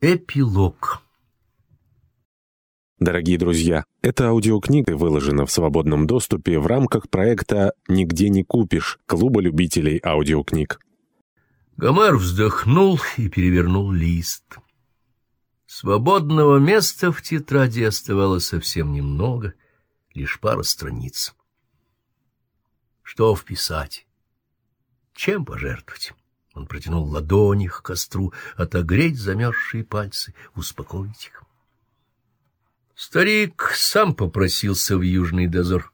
Эпилог Дорогие друзья, эта аудиокнига выложена в свободном доступе в рамках проекта «Нигде не купишь» Клуба любителей аудиокниг. Гомер вздохнул и перевернул лист. Свободного места в тетради оставалось совсем немного, лишь пара страниц. Что вписать? Чем пожертвовать? Он протянул ладони к костру, отогреть замерзшие пальцы, успокоить их. Старик сам попросился в южный дозор.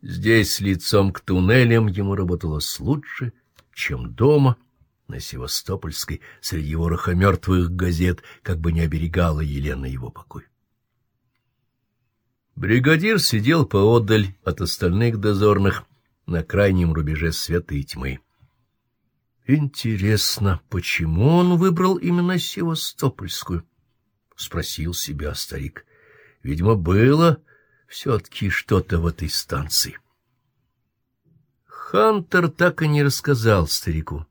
Здесь лицом к туннелям ему работалось лучше, чем дома, на Севастопольской, среди вороха мертвых газет, как бы не оберегала Елена его покой. Бригадир сидел поодаль от остальных дозорных на крайнем рубеже света и тьмы. Интересно, почему он выбрал именно Севастопольскую? — спросил себя старик. Видимо, было все-таки что-то в этой станции. Хантер так и не рассказал старику.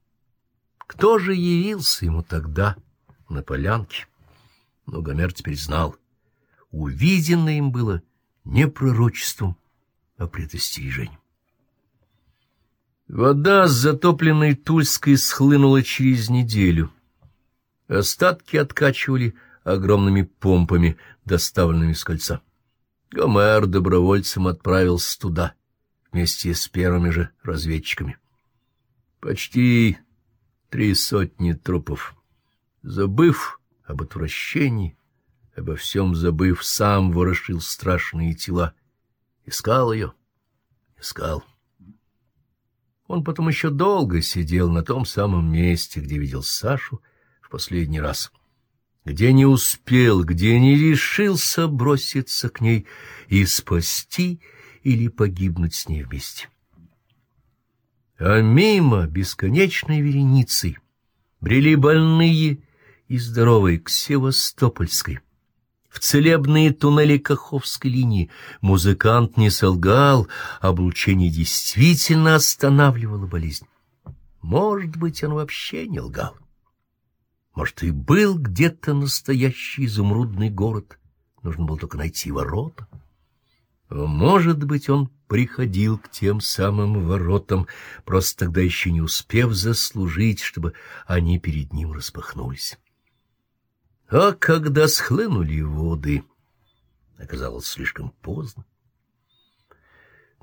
Кто же явился ему тогда на полянке? Но Гомер теперь знал. Увиденное им было не пророчеством, а предостережением. Вода с затопленной Тульской схлынула через неделю. Остатки откачивали огромными помпами, доставленными с кольца. Гомер добровольцем отправился туда, вместе с первыми же разведчиками. Почти три сотни трупов. Забыв об отвращении, обо всем забыв, сам ворошил страшные тела. Искал ее, искал. Он потом еще долго сидел на том самом месте, где видел Сашу в последний раз, где не успел, где не решился броситься к ней и спасти или погибнуть с ней вместе. А мимо бесконечной вереницей брели больные и здоровые к Севастопольской, в целебные туннели Каховской линии. Музыкант не солгал, облучение действительно останавливало болезнь. Может быть, он вообще не лгал. Может, и был где-то настоящий изумрудный город. Нужно было только найти ворота. Может быть, он приходил к тем самым воротам, просто тогда еще не успев заслужить, чтобы они перед ним распахнулись. А когда схлынули воды, оказалось слишком поздно.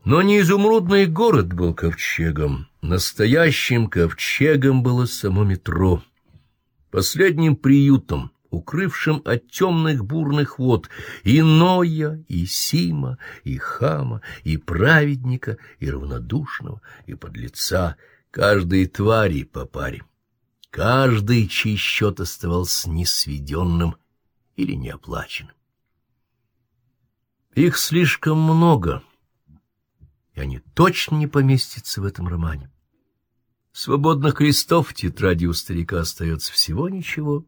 Но не изумрудный город был ковчегом. Настоящим ковчегом было само метро. Последним приютом, укрывшим от темных бурных вод и Ноя, и Сима, и Хама, и праведника, и равнодушного, и подлеца, каждой твари по паре каждый, чей счет оставался несведенным или неоплаченным. Их слишком много, и они точно не поместятся в этом романе. Свободных листов в тетради у старика остается всего ничего.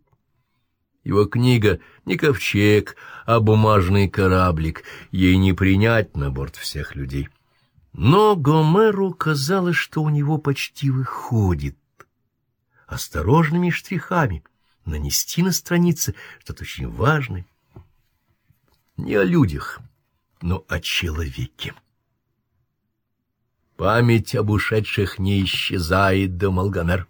Его книга не ковчег, а бумажный кораблик, ей не принять на борт всех людей. Но Гомеру казалось, что у него почти выходит осторожными штрихами нанести на странице что-то очень важное. Не о людях, но о человеке. Память об ушедших не исчезает, думал Гомер.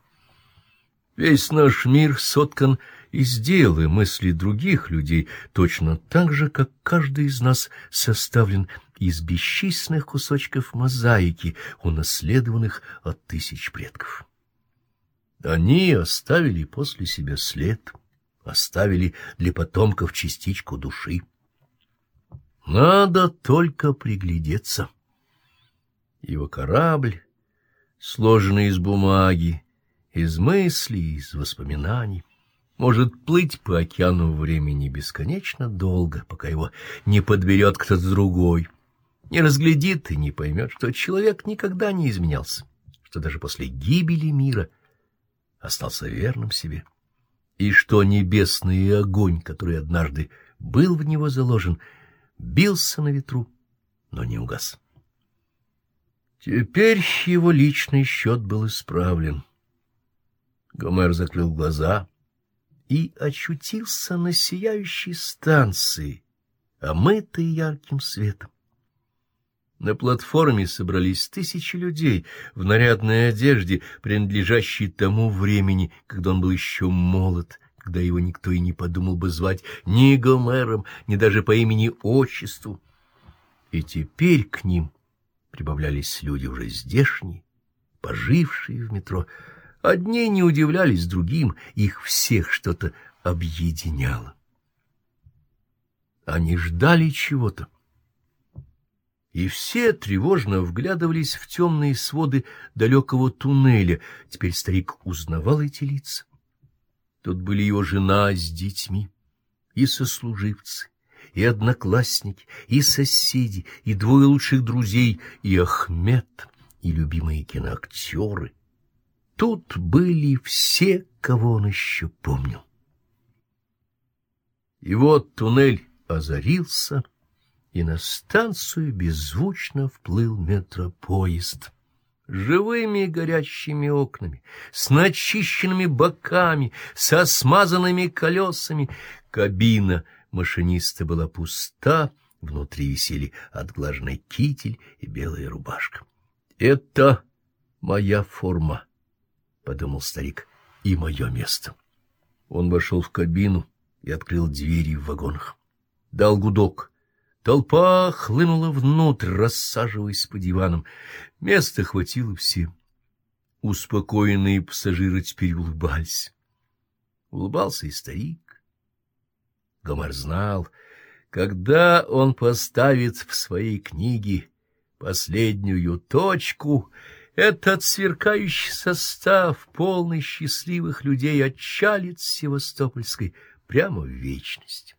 Весь наш мир соткан из дел и мыслей других людей, точно так же, как каждый из нас составлен из бесчисленных кусочков мозаики, унаследованных от тысяч предков. Они оставили после себя след, оставили для потомков частичку души. Надо только приглядеться. Его корабль, сложенный из бумаги, из мыслей, из воспоминаний, может плыть по океану времени бесконечно долго, пока его не подберет кто-то другой, не разглядит и не поймет, что человек никогда не изменялся, что даже после гибели мира — остался верным себе, и что небесный огонь, который однажды был в него заложен, бился на ветру, но не угас. Теперь его личный счет был исправлен. Гомер закрыл глаза и очутился на сияющей станции, омытой ярким светом. На платформе собрались тысячи людей в нарядной одежде, принадлежащей тому времени, когда он был еще молод, когда его никто и не подумал бы звать ни Гомером, ни даже по имени-отчеству. И теперь к ним прибавлялись люди уже здешние, пожившие в метро. Одни не удивлялись другим, их всех что-то объединяло. Они ждали чего-то. И все тревожно вглядывались в темные своды далекого туннеля. Теперь старик узнавал эти лица. Тут были его жена с детьми, и сослуживцы, и одноклассники, и соседи, и двое лучших друзей, и Ахмед, и любимые киноактеры. Тут были все, кого он еще помнил. И вот туннель озарился, и на станцию беззвучно вплыл метропоезд живыми горящими окнами, с начищенными боками, со смазанными колесами. Кабина машиниста была пуста, внутри висели отглаженный китель и белая рубашка. — Это моя форма, — подумал старик, — и мое место. Он вошел в кабину и открыл двери в вагонах. Дал гудок — Толпа хлынула внутрь, рассаживаясь по диванам. Места хватило всем. Успокоенные пассажиры теперь улыбались. Улыбался и старик. Гомер знал, когда он поставит в своей книге последнюю точку, этот сверкающий состав, полный счастливых людей, отчалит с Севастопольской прямо в вечность.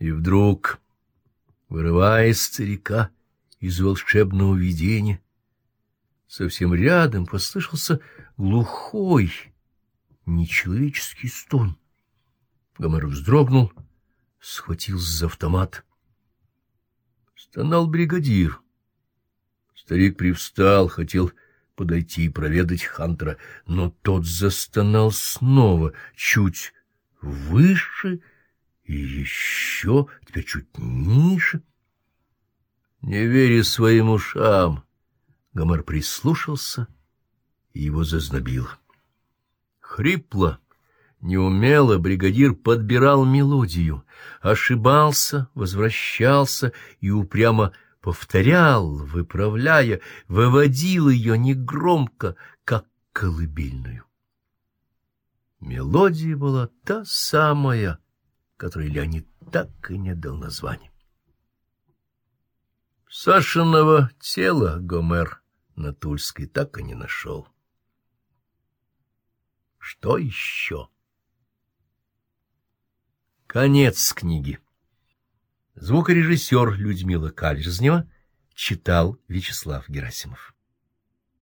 И вдруг, вырывая старика из волшебного видения, совсем рядом послышался глухой, нечеловеческий стон. Гомер вздрогнул, схватился за автомат. Стонал бригадир. Старик привстал, хотел подойти и проведать Хантера, но тот застонал снова, чуть выше и еще, теперь чуть ниже. Не веря своим ушам, Гомер прислушался, и его зазнобило. Хрипло, неумело бригадир подбирал мелодию, ошибался, возвращался и упрямо повторял, выправляя, выводил ее негромко, как колыбельную. Мелодия была та самая, которой Леонид так и не дал названия. Сашиного тела Гомер на Тульской так и не нашел. Что еще? Конец книги. Звукорежиссер Людмила Кальжезнева читал Вячеслав Герасимов.